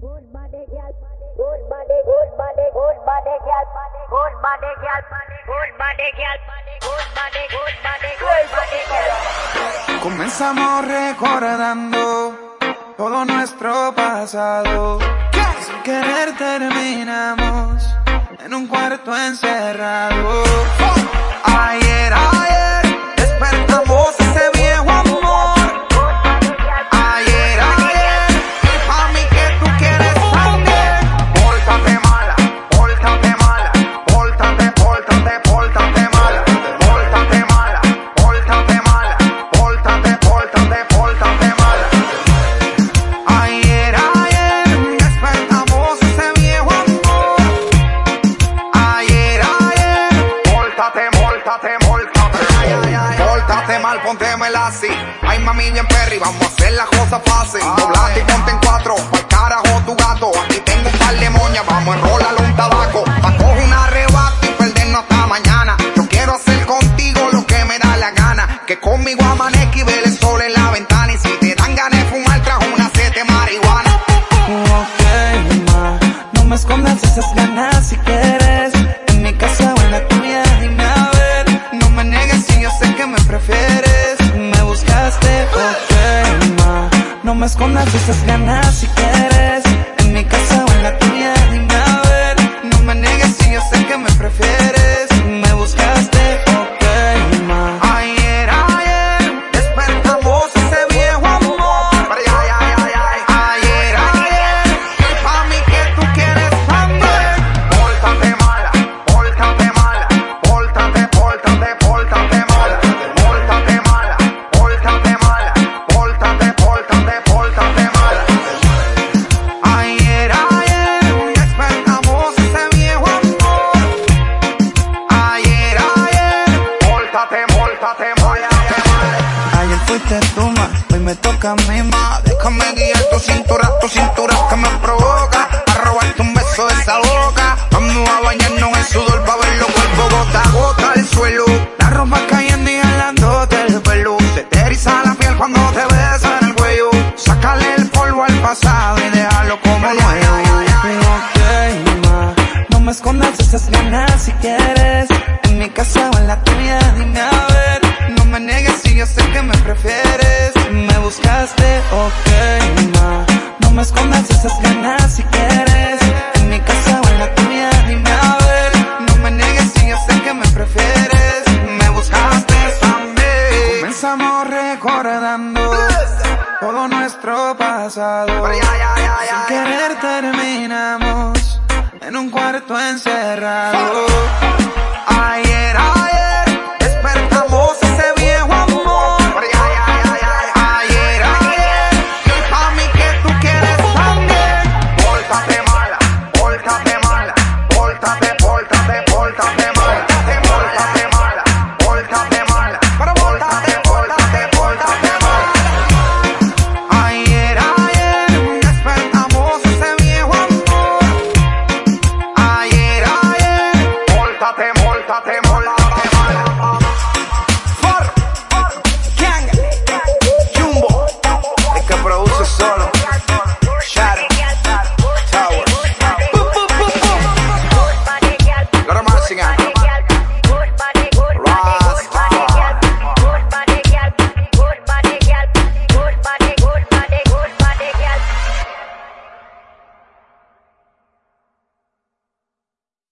Good body girl, good body, good body, good body girl, good body girl, good body girl, good body, good body, good body girl. Comenzamos recordando todo nuestro pasado. Sin querer terminamos en un cuarto encerrado. Pórtate mal, póntemela así. Ay, mami, bien perry, vamos a hacer las cosas fácil. Doblate y ponte en cuatro, pa'l carajo yo sé que me prefieres. Me buscaste, ok, ma, no me escondas esas ganas si quieres. Fuiste tú, ma, hoy me toca a mí, ma. Déjame guiar tu cintura, tu cintura que me provoca. A robarte un beso de esa boca. Vamos a bañarnos en sudor pa' ver los cuerpos gota a gota al suelo. La ropa cayendo y jalándote el pelo. Se te eriza la piel cuando te besan el cuello. Sácale el polvo al pasado y déjalo como nuevo. Ok, ma, no me escondas esas ganas si quieres. En mi casa o en la tuya, dime sé que me prefieres. Me buscaste, ok, ma, no me escondas esas ganas si quieres. En mi casa o en la tuya, dime a ver. No me niegues si yo sé que me prefieres. Me buscaste también. Comenzamos recordando todo nuestro pasado Sin querer terminamos en un cuarto encerrado Déjate